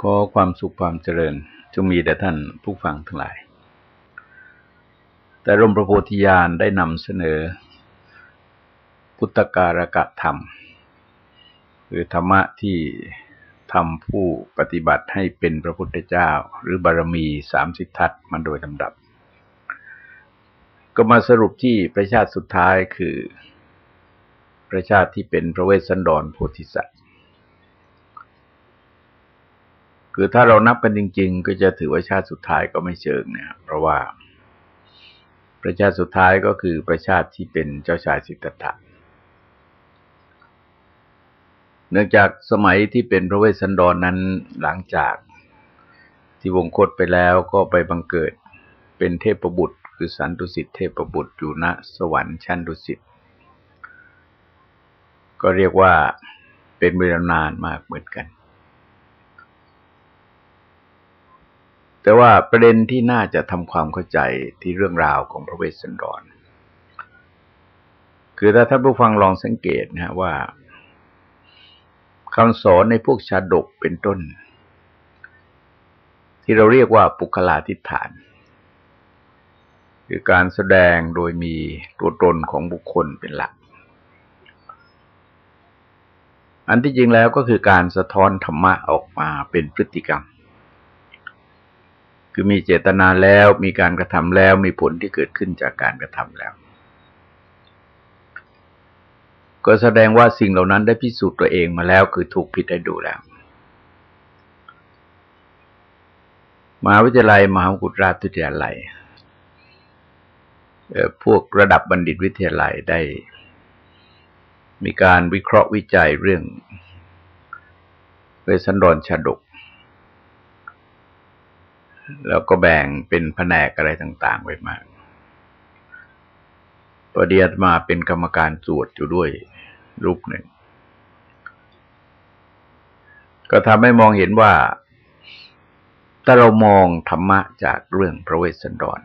ขอความสุขความเจริญจงมีแด่ท่านผู้ฟังทั้งหลาย แต่รมประโพธิญาณได้นำเสนอ พุทธการกะธรรมหรือธรรมะที่ทำผู้ปฏิบัติให้เป็นพระพุทธเจ้า หรือบารมีสามสิทธัตมาโดยลำดับ ก็มาสรุปที่ประชาติสุดท้ายคือ ประชาติที่เป็นพระเวสสันดรโพธิสัตว์ คือถ้าเรานับกันจริง ๆ ก็จะถือว่าชาติสุดท้ายก็ไม่เชิงเนี่ย เพราะว่าประชาติสุดท้ายก็คือประชาติที่เป็นเจ้าชายสิทธัตถะเนื่องจากสมัยที่เป็นพระเวสสันดรนนั้นหลังจากที่วงคตไปแล้วก็ไปบังเกิดเป็นเทพประบุตร คือสันตุสิทธิเทพประบุตรอยู่ณสวรรค์ชั้นดุสิตก็เรียกว่าเป็นเวลานานมากเหมือนกัน แต่ว่าประเด็นที่น่าจะทำความเข้าใจที่เรื่องราวของพระเวสสันดร คือถ้าท่านผู้ฟังลองสังเกตนะว่าคำสอนในพวกชาดกเป็นต้น ที่เราเรียกว่าปุคลาธิฐาน คือการแสดงโดยมีตัวตนของบุคคลเป็นหลัก อันที่จริงแล้วก็คือการสะท้อนธรรมะออกมาเป็นพฤติกรรม คือมีเจตนาแล้วมีการกระทำแล้วมีผลที่เกิดขึ้นจากการกระทำแล้ว ก็แสดงว่าสิ่งเหล่านั้นได้พิสูจน์ตัวเองมาแล้ว คือถูกผิดได้ดูแล้วมหาวิทยาลัยมหาวิทยาลัยวิทยาลัยพวกระดับบัณฑิตวิทยาลัยได้ มีการวิเคราะห์วิจัยเรื่องเวสันดรชาดก แล้วก็แบ่งเป็นแผนกอะไรต่างๆไว้มากประเดียมาเป็นกรรมการสวดอยู่ด้วยรูปหนึ่ง ก็ทำให้มองเห็นว่า ถ้าเรามองธรรมะจากเรื่องพระเวสสันดร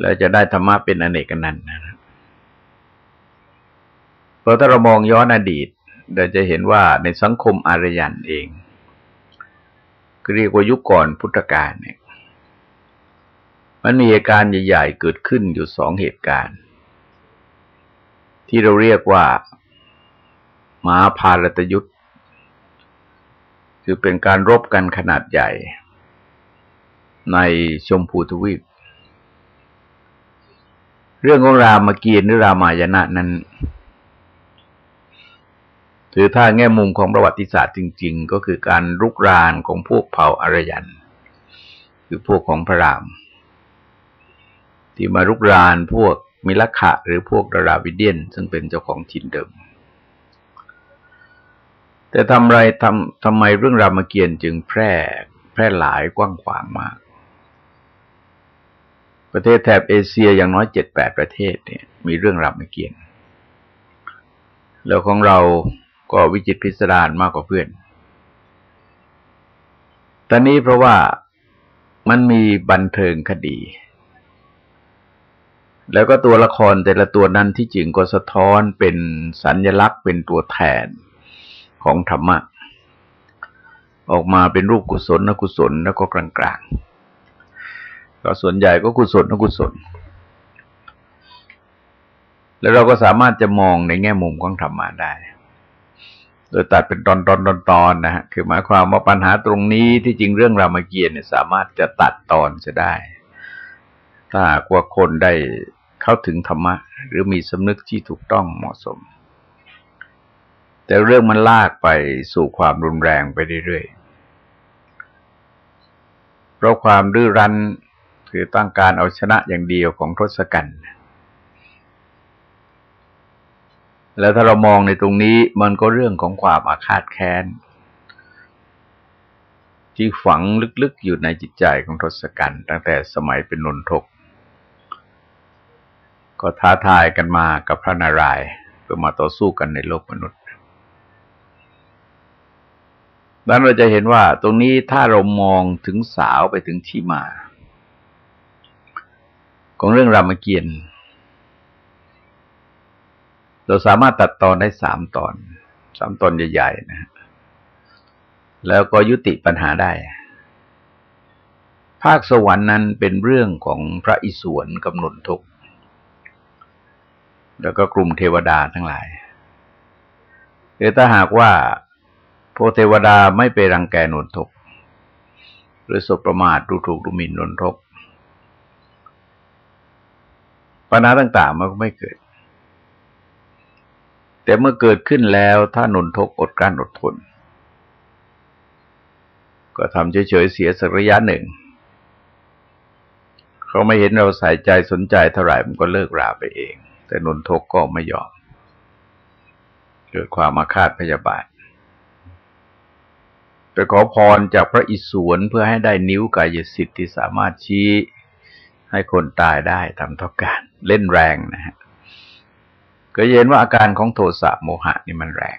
เราจะได้ธรรมะเป็นอเนกนันต์นะเพราะถ้าเรามองย้อนอดีต เราจะเห็นว่าในสังคมอารยันเอง เรียกว่ายุคก่อนพุทธกาลเนี่ย มันมีเหตุการณ์ใหญ่ๆเกิดขึ้นอยู่สองเหตุการณ์ ที่เราเรียกว่ามาพารตยุทธ์คือเป็นการรบกันขนาดใหญ่ ในชมพูทวีป เรื่องของรามเกียรติหรือรามายณะนั้น ถือถ้าแง่มุมของประวัติศาสตร์จริง ๆ ก็คือการรุกรานของพวกเผ่าอารยัน คือพวกของพระราม ที่มารุกรานพวกมิลขะ หรือพวกดาราวิเดียน ซึ่งเป็นเจ้าของถิ่นเดิม แต่ทำไรทำทำไมเรื่องรามเกียรติ์จึงแพร่แพร่หลายกว้างขวางมาก ประเทศแถบเอเชียอย่างน้อยเจ็ดแปดประเทศเนี่ยมีเรื่องรามเกียรติ์แล้วของเรา ก็วิจิตพิสดารมากกว่าเพื่อนตอนนี้เพราะว่ามันมีบันเทิงคดี แล้วก็ตัวละครแต่ละตัวนั้นที่จริงก็สะท้อนเป็นสัญญลักษณ์เป็นตัวแทนของธรรมะ ออกมาเป็นรูปกุศลนกุศลแล้วก็กลางๆ ก็ส่วนใหญ่ก็กุศลนกุศล แล้วเราก็สามารถจะมองในแง่มุมของธรรมะได้ โดยตัดเป็นตอนตอนตอนตอนนะฮะคือหมายความว่าปัญหาตรงนี้ที่จริงเรื่องรามเกียรติเนี่ยสามารถจะตัดตอนจะได้ ถ้าหากว่าคนได้เข้าถึงธรรมะ หรือมีสำนึกที่ถูกต้องเหมาะสม แต่เรื่องมันลากไปสู่ความรุนแรงไปเรื่อยๆเพราะความดื้อรั้นคือต้องการเอาชนะอย่างเดียวของทศกัณฐ์ แล้วถ้าเรามองในตรงนี้มันก็เรื่องของความอาฆาตแค้น ที่ฝังลึกๆอยู่ในจิตใจของทศกัณฐ์ตั้งแต่สมัยเป็นนนทก ก็ท้าทายกันมากับพระนารายณ์เพื่อมาต่อสู้กันในโลกมนุษย์ดังนั้นเราจะเห็นว่าตรงนี้ถ้าเรามองถึงสาวไปถึงที่มา ของเรื่องรามเกียรติ์ เราสามารถตัดตอนได้สามตอน สามตอนใหญ่ๆนะ แล้วก็ยุติปัญหาได้ ภาคสวรรค์นั้นเป็นเรื่องของพระอิศวรกำหนดทุกข์ แล้วก็กลุ่มเทวดาทั้งหลายหรือถ้าหากว่าพเทวดาไม่ไปรังแกนนทก หรือสบประมาทดูถูกดูหมิ่นนนทกปัญหาต่างๆมันก็ไม่เกิด แต่เมื่อเกิดขึ้นแล้วถ้านนทกอดกลั้นอดทน ก็ทำเฉยๆเสียสักระยะหนึ่ง เขาไม่เห็นเราใส่ใจสนใจเท่าไหร่มันก็เลิกราไปเอง แต่นนทกก็ไม่ยอม เกิดความมาคาดพยาบาทไปขอพรจากพระอิศวรเพื่อให้ได้นิ้วกายสิทธิ์ที่สามารถชี้ให้คนตายได้ทำต้องการ เล่นแรงนะฮะ ก็เห็นว่าอาการของโทสะโมหะนี่มันแรง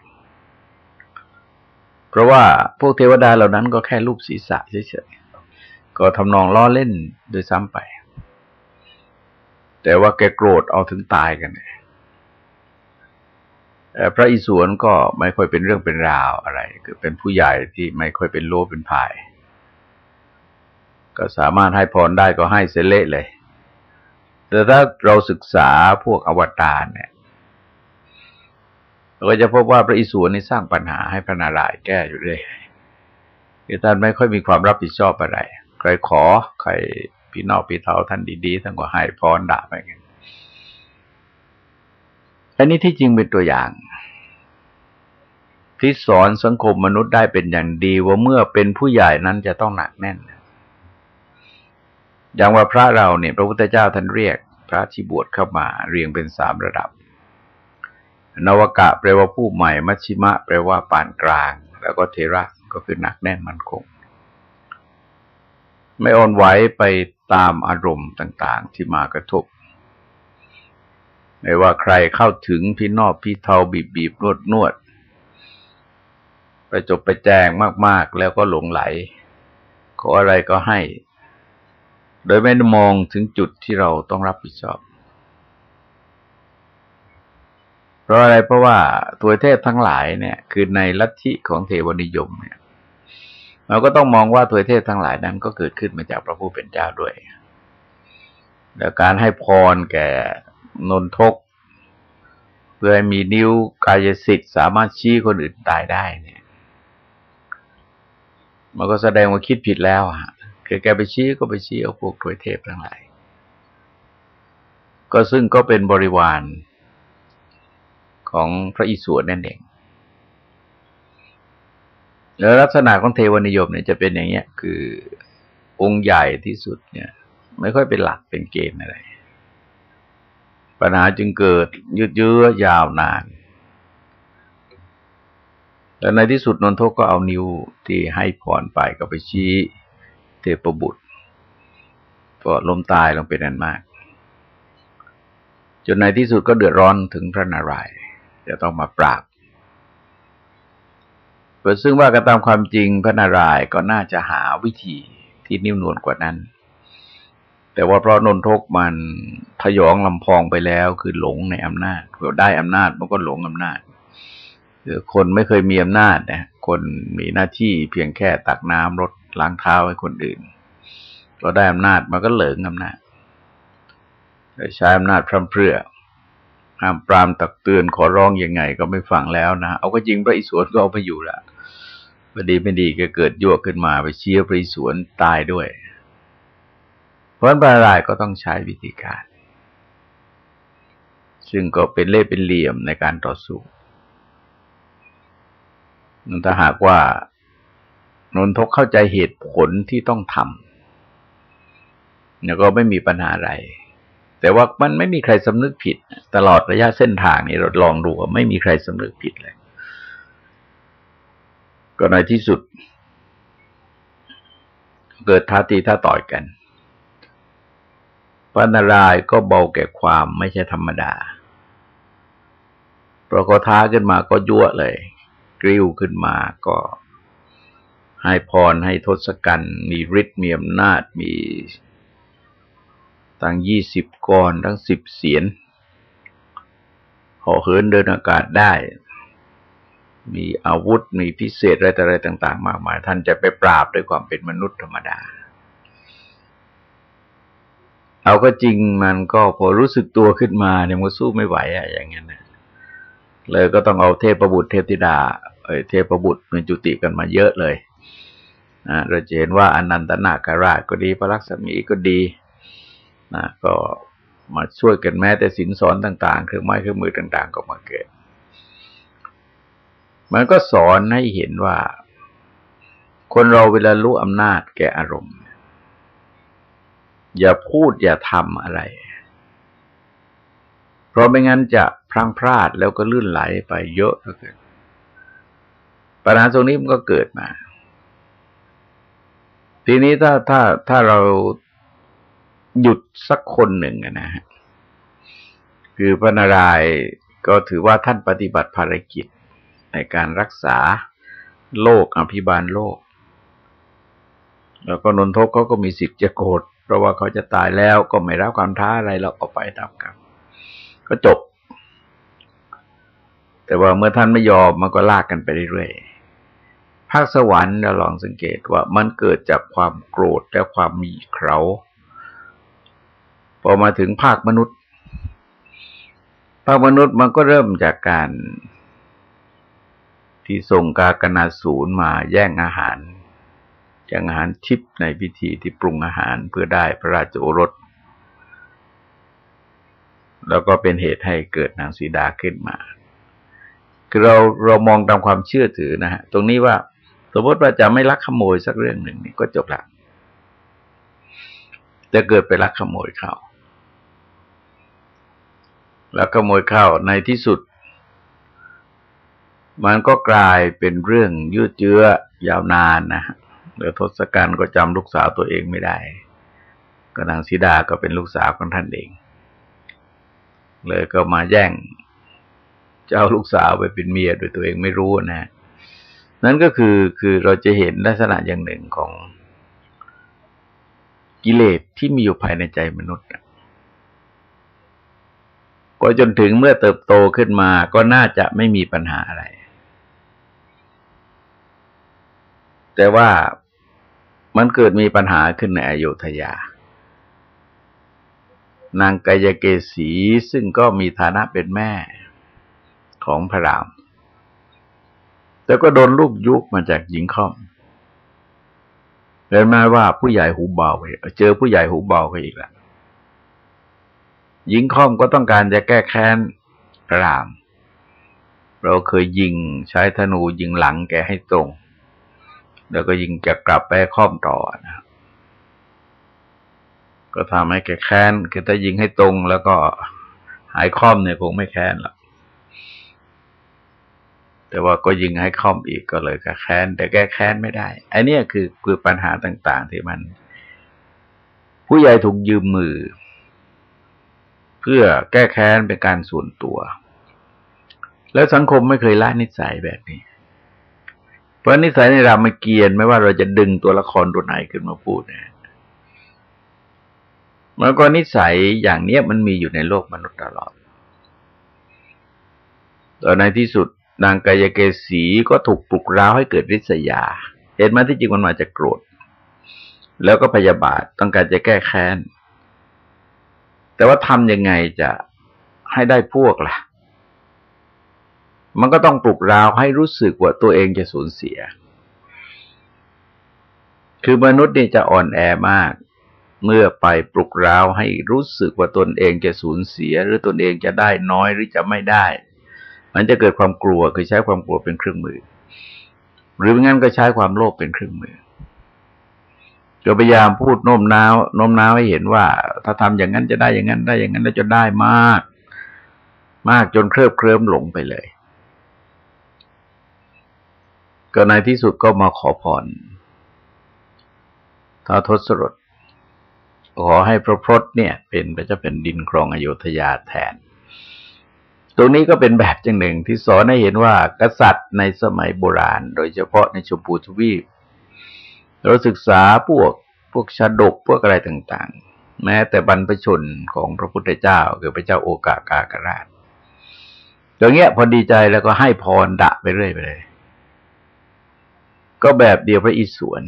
เพราะว่าพวกเทวดาเหล่านั้นก็แค่รูปศีรษะเฉยๆ ก็ทำนองล้อเล่นโดยซ้ำไป แต่ว่าแกโกรธเอาถึงตายกันเนี่ยพระอิศวรก็ไม่ค่อยเป็นเรื่องเป็นราวอะไร คือเป็นผู้ใหญ่ที่ไม่ค่อยเป็นโลเป็นภาย ก็สามารถให้พรได้ก็ให้เสเละเลย แต่ถ้าเราศึกษาพวกอวตารเนี่ย เราก็จะพบว่าพระอิศวรนี่สร้างปัญหาให้พระนารายณ์แก้อยู่เลยคือท่านไม่ค่อยมีความรับผิดชอบอะไร ใครขอ ใครพี่นอกพี่เทาท่านดีๆท่านก็ให้พรด่าไปกันอันนี้ที่จริงเป็นตัวอย่างที่สอนสังคมมนุษย์ได้เป็นอย่างดีว่าเมื่อเป็นผู้ใหญ่นั้นจะต้องหนักแน่น อย่างว่าพระเราเนี่ย พระพุทธเจ้าท่านเรียก พระที่บวชเข้ามาเรียงเป็นสามระดับ นวกะแปลว่าผู้ใหม่ มัชชิมะ แปลว่าปานกลาง แล้วก็เทระก็คือหนักแน่นมั่นคง ไม่อ่อนไหวไปตามอารมณ์ต่างๆ ที่มากระทบ ไม่ว่าใครเข้าถึงพี่นอกพี่เทาบีบบีบนวดนวดไปจบไปแจงมาก ๆ แล้วก็หลงไหล ขออะไรก็ให้ โดยไม่มองถึงจุดที่เราต้องรับผิดชอบ เพ ราะอะไรเพราะว่าตัวเทพทั้งหลายเนี่ย คือในลัทธิของเทวนิยมเนี่ย เราก็ต้องมองว่าตัวเทพทั้งหลายนั้นก็เกิดขึ้นมาจากพระผู้เป็นเจ้าด้วย แล้วการให้พรแก่นนทก เพื่อให้มีนิ้วกายสิทธิ์สามารถชี้คนอื่นตายได้เนี่ย มันก็แสดงว่าคิดผิดแล้วฮะคือแกไปชี้ก็ไปชี้เอาพวกถวยเทพทั้งหลาย ก็ซึ่งก็เป็นบริวาร ของพระอิศวรนั่นเองแล้วลักษณะของเทวนิยมเนี่ยจะเป็นอย่างเงี้ย คือองค์ใหญ่ที่สุดเนี่ย ไม่ค่อยเป็นหลักเป็นเกณฑ์อะไร ปัญหาจึงเกิดยืดเยื้อยาวนานแล้วในที่สุดนนทกก็เอานิ้วที่ให้พรไปก็ไปชี้เทพบุตรก็ล้มตายลงเป็นอันมาก จนในที่สุดก็เดือดร้อนถึงพระนารายณ์ จะต้องมาปราบเปิดซึ่งว่ากระตามความจริงพระนารายณ์ก็น่าจะหาวิธีที่นิ่มนวลกว่านั้น แต่ว่าเพราะนนทกมันทยองลำพองไปแล้วคือหลงในอำนาจพอได้อำนาจมันก็หลงอำนาจคือคนไม่เคยมีอำนาจนะคนมีหน้าที่เพียงแค่ตักน้ำรดล้างเท้าให้คนอื่นเราได้อำนาจมันก็เหลิงอำนาจใช้อำนาจพร่ำเพรื่อ ห้ามปรามตักเตือนขอร้องยังไงก็ไม่ฟังแล้วนะ เอาก็จริงพระอิศวรก็เอาไปอยู่ละพอดีไม่ดีก็เกิดยั่วขึ้นมาไปเชียร์พระอิศวรตายด้วย เพราะนั้นพระรายก็ต้องใช้วิธีการ ซึ่งก็เป็นเล่เป็นเหลี่ยมในการต่อสู้ถ้าหากว่านนทกเข้าใจเหตุผลที่ต้องทำเนี่ยก็ไม่มีปัญหาอะไร แต่ว่ามันไม่มีใครสำนึกผิด ตลอดระยะเส้นทางนี้เราลองดูว่าไม่มีใครสำนึกผิดเลย ก็ในที่สุด เกิดท้าตีท้าต่อยกันพระนารายก็เบาแก่ความไม่ใช่ธรรมดาเพราะเขาท้าขึ้นมาก็ยั่วเลย กริ้วขึ้นมาก็ให้พรให้ทศกัณฐ์มีฤทธิ์มีอำนาจมี ตั้งยี่สิบกรทั้งสิบเสียนห่อเหินเดินอากาศได้ มีอาวุธมีพิเศษอะไรต่อะไรต่าง ๆ มากมาย ท่านจะไปปราบด้วยความเป็นมนุษย์ธรรมดา เอาก็จริงมันก็พอรู้สึกตัวขึ้นมาเนี่ยมันสู้ไม่ไหวอะอย่างเงี้ยนะเลยก็ต้องเอาเทพประบุตรเทพธิดาเอเทพประบุตรเป็นจุติกันมาเยอะเลยนะเราจะเห็นว่าอนันตนาคราชก็ดีพระลักษมีก็ดี นะก็มาช่วยกันแม้แต่สินสอนต่างๆ เครื่องไม้เครื่องมือต่าง ๆ ก็มาเกิด มันก็สอนให้เห็นว่า คนเราเวลารู้อำนาจแก่อารมณ์ อย่าพูดอย่าทำอะไร เพราะไม่งั้นจะพลังพลาดแล้วก็ลื่นไหลไปเยอะเหลือเกินปัญหาตรงนี้มันก็เกิดมา ทีนี้ถ้าถ้าถ้าเรา หยุดสักคนหนึ่งนะฮะคือพระนารายณ์ก็ถือว่าท่านปฏิบัติภารกิจในการรักษาโลกอภิบาลโลก แล้วก็นนทกเขาก็มีสิทธิ์จะโกรธเพราะว่าเขาจะตายแล้วก็ไม่รับความท้าอะไรเราออกไปตามกันก็จบ แต่ว่าเมื่อท่านไม่ยอมมันก็ลากกันไปเรื่อยๆภาคสวรรค์เราลองสังเกตว่ามันเกิดจากความโกรธและความมีเขา พอมาถึงภาคมนุษย์ ภาคมนุษย์มันก็เริ่มจากการที่ส่งกากนาศูนย์มาแย่งอาหารแย่งอาหารทิพในพิธีที่ปรุงอาหารเพื่อได้พระราชโอรส แล้วก็เป็นเหตุให้เกิดนางสีดาขึ้นมาคือเราเรามองตามความเชื่อถือนะฮะตรงนี้ว่าสมมติว่าจะไม่ลักขโมยสักเรื่องหนึ่งนี่ก็จบละจะเกิดไปลักขโมยเขา แล้วขโมยเข้าในที่สุด มันก็กลายเป็นเรื่องยืดเยื้อยาวนานนะเดี๋ยวทศกัณฐ์ก็จำลูกสาวตัวเองไม่ได้ ก็นางสีดาก็เป็นลูกสาวของท่านเอง เลยก็มาแย่งเจ้าลูกสาวไปเป็นเมียโดยตัวเองไม่รู้นะนั่นก็คือคือเราจะเห็นลักษณะอย่างหนึ่งของกิเลสที่มีอยู่ภายในใจมนุษย์ ก็จนถึงเมื่อเติบโตขึ้นมาก็น่าจะไม่มีปัญหาอะไร แต่ว่ามันเกิดมีปัญหาขึ้นในอโยธยา นางกายเกษีซึ่งก็มีฐานะเป็นแม่ของพระราม แต่ก็โดนลูกยุกมาจากหญิงค่อมเรียนมาว่าผู้ใหญ่หูเบาไปเจอผู้ใหญ่หูเบาไปอีกแล้ว หญิงค่อมก็ต้องการจะแก้แค้นระราม เราเคยยิงใช้ธนูยิงหลังแกให้ตรง แล้วก็ยิงจะกลับไปค่อมต่อนะก็ทำให้แกแค้นคือถ้ายิงให้ตรงแล้วก็หายค่อมเนี่ยคงไม่แค้นหรอกแต่ว่าก็ยิงให้ค่อมอีกก็เลยก็แค้น แต่แก้แค้นไม่ได้อ้นี่คือคือปัญหาต่าง ๆ ที่มัน ผู้ใหญ่ถูกยืมมือ เพื่อแก้แค้นเป็นการส่วนตัว แล้วสังคมไม่เคยละนิสัยแบบนี้ เพราะนิสัยในรามเกียรติไม่ว่าเราจะดึงตัวละครตัวไหนขึ้นมาพูดเนี่ยมันก็นิสัยอย่างเนี้ยมันมีอยู่ในโลกมนุษย์ตลอดตอนในที่สุดนางกายเกษีก็ถูกปลุกร้าวให้เกิดริษยา เห็นมาที่จริงมันมาจากโกรธ แล้วก็พยาบาทต้องการจะแก้แค้น แต่ว่าทำยังไงจะให้ได้พวกล่ะ มันก็ต้องปลุกราวให้รู้สึกว่าตัวเองจะสูญเสีย คือมนุษย์นี่จะอ่อนแอมาก เมื่อไปปลุกราวให้รู้สึกว่าตนเองจะสูญเสีย หรือตนเองจะได้น้อยหรือจะไม่ได้ มันจะเกิดความกลัวคือใช้ความกลัวเป็นเครื่องมือ หรือไม่งั้นก็ใช้ความโลภเป็นเครื่องมือ ก็พยายามพูดโน้มน้าวโน้มน้าวให้เห็นว่า ถ้าทำอย่างนั้นจะได้อย่างนั้นได้อย่างนั้นแล้วจะได้มาก มากจนเคลิบเคลิ้มหลงไปเลย ก็ในที่สุดก็มาขอพรท้าทศรถขอให้พระพรตเนี่ย เป็นพระเจ้าแผ่นดินครองอโยธยาแทน ตรงนี้ก็เป็นแบบจังหนึ่งที่สอนให้เห็นว่ากษัตริย์ในสมัยโบราณ โดยเฉพาะในชมพูทวีป เราศึกษาพวกพวกชาดกพวกอะไรต่างๆ แม้แต่บรรพชนของพระพุทธเจ้าคือพระเจ้าโอกากากราชอย่างเงี้ยพอดีใจแล้วก็ให้พรดะไปเรื่อยไปเลย ก็แบบเดียวพระอิศวร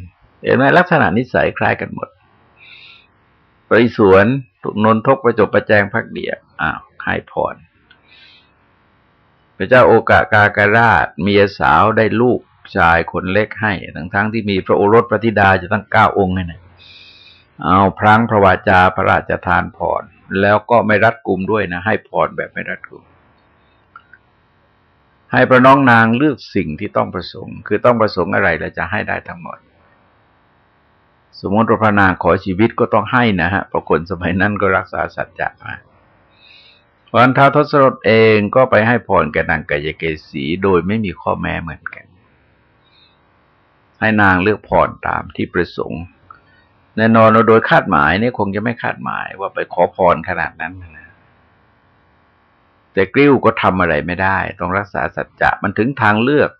เห็นไหมลักษณะนิสัยคล้ายกันหมด พระอิศวรถูกนนทกประจบประแจงพักเดียอ้าวให้พร พระเจ้าโอกากากราชเมียสาวได้ลูก ชายคนเล็กให้ทั้งทั้งที่มีพระโอรสพระธิดาจะตั้งเก้าองค์เนี่ยเอาพรังพระวาจาพระราชทานพรแล้วก็ไม่รัดกุมด้วยนะ ให้พรแบบไม่รัดกุมให้พระน้องนางเลือกสิ่งที่ต้องประสงค์ คือต้องประสงค์อะไรแล้วจะให้ได้ทั้งหมด สมมติพระนางขอชีวิตก็ต้องให้นะฮะเพราะคนสมัยนั้นก็รักษาสัจจะมาวันท้าทศรถเองก็ไปให้พรแก่นางกายเกษีโดยไม่มีข้อแม้เหมือนกัน ให้นางเลือกพรตามที่ประสงค์ แน่นอนโดยคาดหมายนี่คงจะไม่คาดหมายว่าไปขอพรขนาดนั้นนะแต่กริ้วก็ทำอะไรไม่ได้ ต้องรักษาสัจจะมันถึงทางเลือก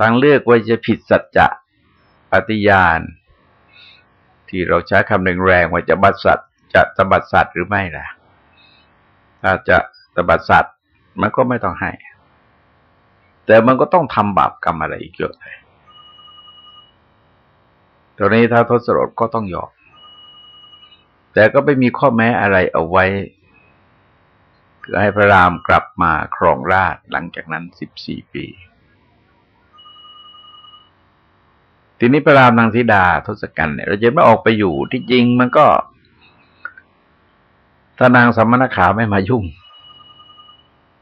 ทางเลือกว่าจะผิดสัจจะปฏิญาณ ที่เราใช้คำแรงๆว่าจะบัตสัตจะตบัตสัตหรือไม่ล่ะ ถ้าจะตบัตสัตมันก็ไม่ต้องให้ แต่มันก็ต้องทำบาปกรรมอะไรอีกเยอะเลย ตอนนี้ถ้าทศรถก็ต้องยอม แต่ก็ไม่มีข้อแม้อะไรเอาไว้คือให้พระรามกลับมาครองราชหลังจากนั้นสิบสี่ปี ทีนี้พระรามนางธิดาทศกัณฐ์เนี่ยเราจะไม่ออกไปอยู่ที่จริงมันก็ถ้านางสมณขาไม่มายุ่ง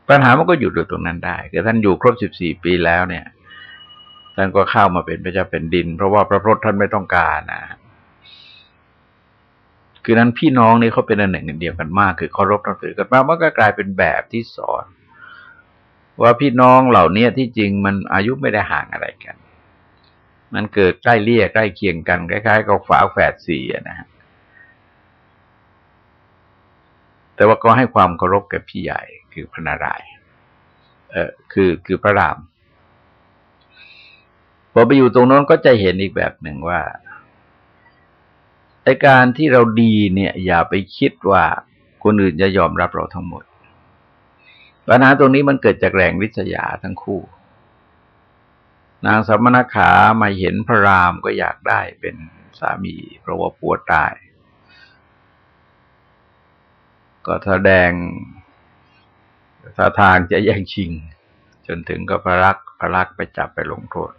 ปัญหามันก็อยู่ตรงนั้นได้คือท่านอยู่ครบสิบสี่ปีแล้วเนี่ย ท่านก็เข้ามาเป็นพระเจ้าเป็นดิน เพราะว่าพระพุทธท่านไม่ต้องการนะคือนั้นพี่น้องนี่เขาเป็นอันหนึ่งอันเดียวกันมาก คือเคารพนับถือกันมากมันก็กลายเป็นแบบที่สอน ว่าพี่น้องเหล่านี้ที่จริงมันอายุไม่ได้ห่างอะไรกัน มันเกิดใกล้เลี่ยใกล้เคียงกันคล้ายๆกับฝาแฝดสี่นะฮะแต่ว่าก็ให้ความเคารพกับพี่ใหญ่คือพระนารายณ์เออคือคือพระราม พอไปอยู่ตรงนั้นก็จะเห็นอีกแบบหนึ่งว่าไอการที่เราดีเนี่ย อย่าไปคิดว่าคนอื่นจะยอมรับเราทั้งหมดปัญหาตรงนี้มันเกิดจากแรงวิษยาทั้งคู่ นางสมณขามาเห็นพระรามก็อยากได้เป็นสามีเพราะว่าปวดตาย ก็แสดงท่าทางจะแย่งชิง จนถึงก็พระรักพระรักไปจับไปลงโทษ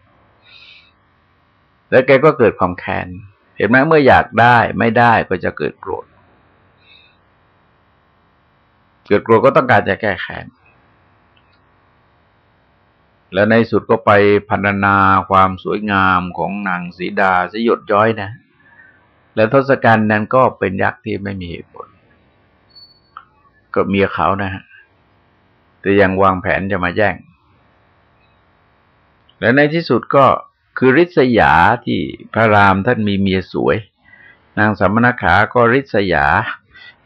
แล้วแกก็เกิดความแค้นเห็นไหมเมื่ออยากได้ไม่ได้ก็จะเกิดโกรธ เกิดโกรธก็ต้องการจะแก้แค้นแล้วในสุดก็ไปพันนาความสวยงามของนางสีดาสยดย้อยนะ แล้วทศกัณฐ์นั้นก็เป็นยักษ์ที่ไม่มีเหตุผล ก็เมียเขานะฮะแต่ยังวางแผนจะมาแย่ง และในที่สุดก็ คือริษยาที่พระรามท่านมีเมียสวย นางสัมมณขาก็ริษยา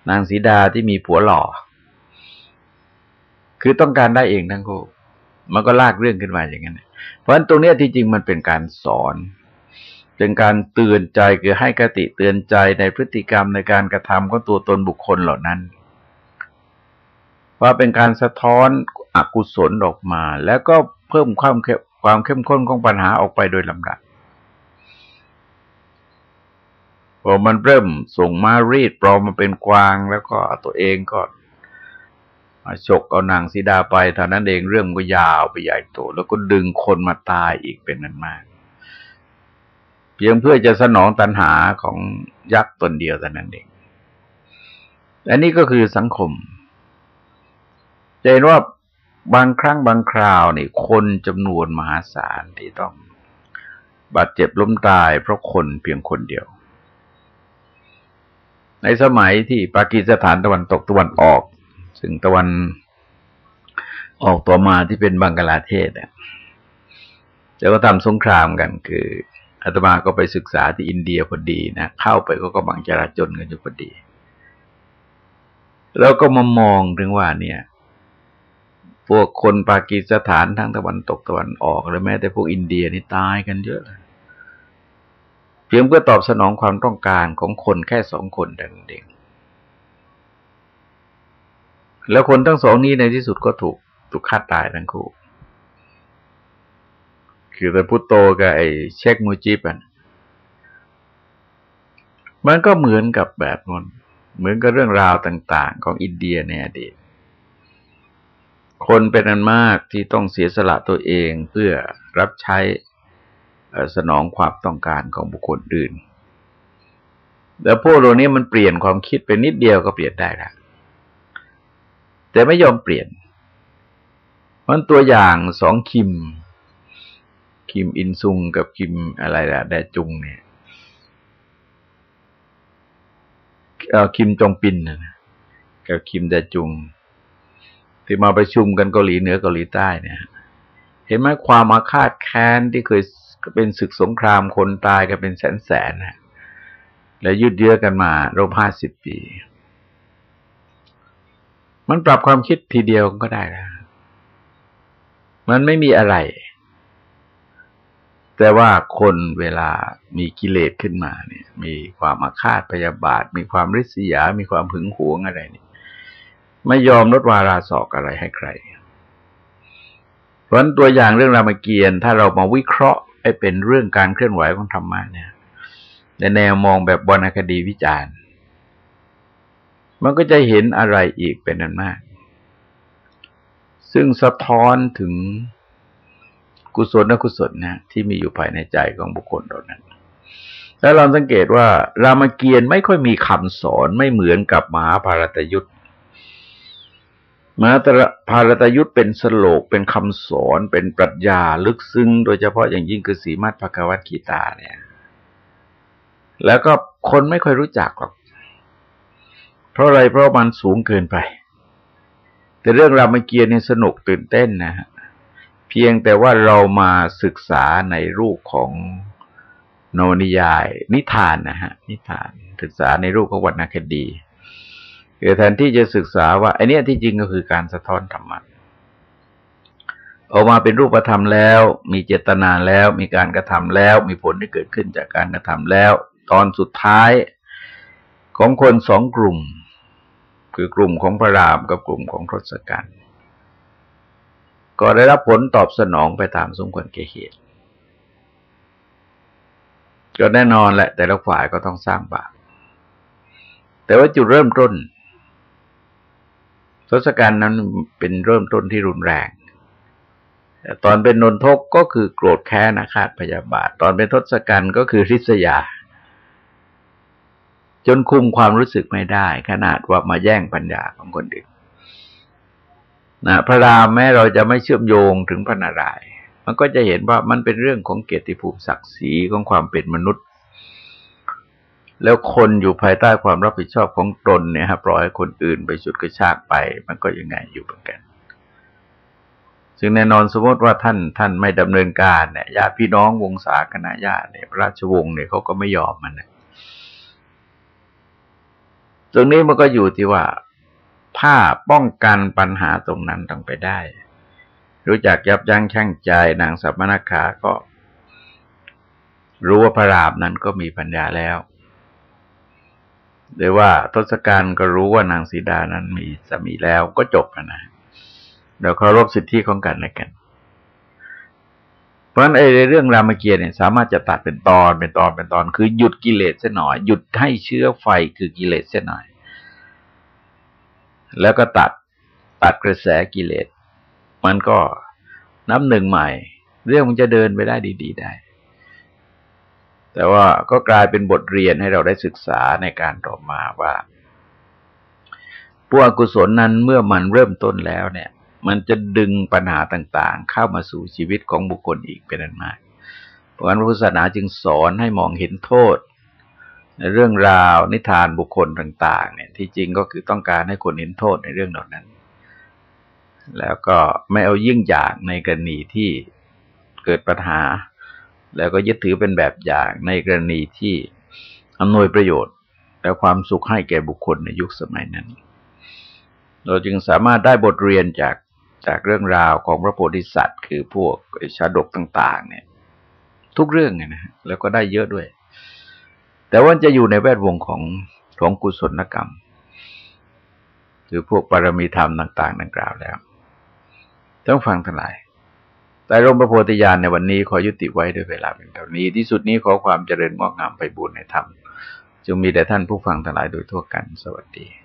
นางสีดาที่มีผัวหล่อ คือต้องการได้เองทั้งคู่มันก็ลากเรื่องขึ้นมาอย่างนั้น เพราะฉะนั้นตรงนี้ที่จริงมันเป็นการสอน เป็นการเตือนใจคือให้กติเตือนใจในพฤติกรรมในการกระทำของตัวตนบุคคลเหล่านั้น ว่าเป็นการสะท้อนอกุศลออกมา แล้วก็เพิ่มความ ความเข้มข้นของปัญหาออกไปโดยลำดับพอมันเริ่มส่งมารีดปลอมมาเป็นกวางแล้วก็ตัวเองก็มาฉกเอานางสีดาไปเท่านั้นเองเรื่องก็ยาวไปใหญ่โตแล้วก็ดึงคนมาตายอีกเป็นนั้นมาก เพียงเพื่อจะสนองตัณหาของยักษ์ตนเดียวแต่นั้นเองอันนี้ก็คือสังคมจะเห็นว่า บางครั้งบางคราวนี่คนจำนวนมหาศาลที่ต้องบาดเจ็บล้มตายเพราะคนเพียงคนเดียว ในสมัยที่ปากีสถานตะวันตกตะวันออก ซึ่งตะวันออกตัวมาที่เป็นบังกลาเทศเนี่ยแล้วก็ทำสงครามกัน คืออาตมาก็ไปศึกษาที่อินเดียพอดีนะเข้าไปก็กำลังจราจนกันอยู่พอดี แล้วก็มามองถึงว่าเนี่ย พวกคนปากีสถานทั้งตะวันตกตะวันออกหรือแม้แต่พวกอินเดียนี่ตายกันเยอะเพียงเพื่อตอบสนองความต้องการของคนแค่สองคนดังเด็กแล้วคนทั้งสองนี้ในที่สุดก็ถูกถูกฆ่าตายทั้งคู่ คือแต่พุตโตกับไอ้เช็คมูจิปันมันก็เหมือนกับแบบนั้นเหมือนกับเรื่องราวต่าง ๆ ของอินเดียในอดีต คนเป็นอันมากที่ต้องเสียสละตัวเองเพื่อรับใช้สนองความต้องการของบุคคลอื่น แล้วพวกเรานี้มันเปลี่ยนความคิดไปนิดเดียวก็เปลี่ยนได้ละแต่ไม่ยอมเปลี่ยน มันตัวอย่างสองคิม คิมอินซุงกับคิมอะไรละแดจุงเนี่ยคิมจงปินกับคิมแดจุง ที่มาประชุมกันเกาหลีเหนือเกาหลีใต้เนี่ย เห็นไหมความอาฆาตแค้นที่เคยเป็นศึกสงครามคนตายกันเป็นแสนแสนนะแล้วยืดเยื้อกันมารบห้าสิบปี มันปรับความคิดทีเดียวก็ได้แล้วมันไม่มีอะไร แต่ว่าคนเวลามีกิเลสขึ้นมาเนี่ย มีความอาฆาตพยาบาท มีความริษยา มีความหึงหวงอะไรนี่ ไม่ยอมลดวาราศอกอะไรให้ใคร เพราะตัวอย่างเรื่องรามเกียรติ์ถ้าเรามาวิเคราะห์ให้เป็นเรื่องการเคลื่อนไหวของธรรมะเนี่ยในแนวมองแบบวรรณคดีวิจารณ์ มันก็จะเห็นอะไรอีกเป็นนั้นมาก ซึ่งสะท้อนถึงกุศลและกุศลนะที่มีอยู่ภายในใจของบุคคลเหล่านั้น แล้วเราสังเกตว่ารามเกียรติ์ไม่ค่อยมีคำสอนไม่เหมือนกับมหาภารตยุทธ มาตรภารตยุทธเป็นสโลกเป็นคำสอนเป็นปรัชญาลึกซึ้ง โดยเฉพาะอย่างยิ่งคือสีมัตภกวัตกีตาเนี่ย แล้วก็คนไม่ค่อยรู้จักหรอกเพราะอะไรเพราะมันสูงเกินไป แต่เรื่องรามเกียรติ์นี่สนุกตื่นเต้นนะฮะเพียงแต่ว่าเรามาศึกษาในรูปของโนนิยาย นิทานนะฮะนิทาน ศึกษาในรูปของวรรณคดี คือแทนที่จะศึกษาว่าไอเนี้ยที่จริงก็คือการสะท้อนธรรมะออกมาเป็นรูปธรรมแล้ว มีเจตนาแล้ว มีการกระทำแล้ว มีผลที่เกิดขึ้นจากการกระทำแล้ว ตอนสุดท้ายของคนสองกลุ่ม คือกลุ่มของพระรามกับกลุ่มของทศกัณฐ์ก็ได้รับผลตอบสนองไปตามสมควรเกเหตุก็แน่นอนแหละ แต่ละฝ่ายก็ต้องสร้างบาปแต่ว่าจุดเริ่มต้น ทศกัณฐ์นั้นเป็นเริ่มต้นที่รุนแรงแต่ตอนเป็นนนทกก็คือโกรธแค้นอาฆาตพยาบาท ตอนเป็นทศกัณฐ์ก็คือริษยา จนคุมความรู้สึกไม่ได้ ขนาดว่ามาแย่งปัญญาของคนอื่นนะพระรามแม้เราจะไม่เชื่อมโยงถึงพระนารายณ์มันก็จะเห็นว่ามันเป็นเรื่องของเกียรติภูมิศักดิ์ศรีของความเป็นมนุษย์ แล้วคนอยู่ภายใต้ความรับผิดชอบของตนเนี่ยฮะปล่อยให้คนอื่นไปสุดกระชากไป มันก็ยังไงอยู่เหมือนกัน ซึ่งแน่นอนสมมติว่าท่านท่านไม่ดำเนินการเนี่ยญาติพี่น้องวงศาคณะญาติเนี่ยราชวงศ์เนี่ยเขาก็ไม่ยอมมันนะตรงนี้มันก็อยู่ที่ว่าผ้าป้องกันปัญหาตรงนั้นต้องไปได้ รู้จักยับยั้งชั่งใจนางสัมมนาคาก็ รู้ว่าพระรามนั้นก็มีปัญญาแล้ว หรือว่าทศกัณฐ์ก็รู้ว่านางสีดานั้นมีสามีแล้วก็จบนะเดี๋ยวเคารพสิทธิของกันและกัน เพราะฉะนั้นไอ้เรื่องรามเกียรติเนี่ยสามารถจะตัดเป็นตอนเป็นตอนเป็นตอน คือหยุดกิเลสเสียหน่อย หยุดให้เชื้อไฟคือกิเลสเสียหน่อย แล้วก็ตัดตัดกระแสกิเลส มันก็นับหนึ่งใหม่ เรื่องมันจะเดินไปได้ดี ๆ ได้ แต่ว่าก็กลายเป็นบทเรียนให้เราได้ศึกษาในการต่อมาว่าพวกกุศลนั้นเมื่อมันเริ่มต้นแล้วเนี่ย มันจะดึงปัญหาต่างๆ เข้ามาสู่ชีวิตของบุคคลอีกเป็นอันมาก เพราะฉะนั้นพุทธศาสนาจึงสอนให้มองเห็นโทษ ในเรื่องราวนิทานบุคคลต่างๆ เนี่ย ที่จริงก็คือต้องการให้คนเห็นโทษในเรื่องเหล่านั้น แล้วก็ไม่เอายิ่งอย่างในกรณีที่เกิดปัญหา แล้วก็ยึดถือเป็นแบบอย่างในกรณีที่อำนวยประโยชน์ และความสุขให้แก่บุคคลในยุคสมัยนั้น เราจึงสามารถได้บทเรียนจากจากเรื่องราวของพระโพธิสัตว์ คือพวกชาดกต่าง ๆ เนี่ย ทุกเรื่องนะแล้วก็ได้เยอะด้วย แต่ว่าจะอยู่ในแวดวงของของกุศลกรรม หรือพวกปรมีธรรมต่าง ๆ ดังกล่าวแล้วต้องฟังทั้งหลาย แต่รมพระโพธิญาณในวันนี้ขอยุติไว้ด้วยเวลาเป็นเท่านี้ ที่สุดนี้ขอความเจริญงอกงามไปบูรณนธรรมจงมีแด่ท่านผู้ฟังทั้งหลายโดยทั่วกัน สวัสดี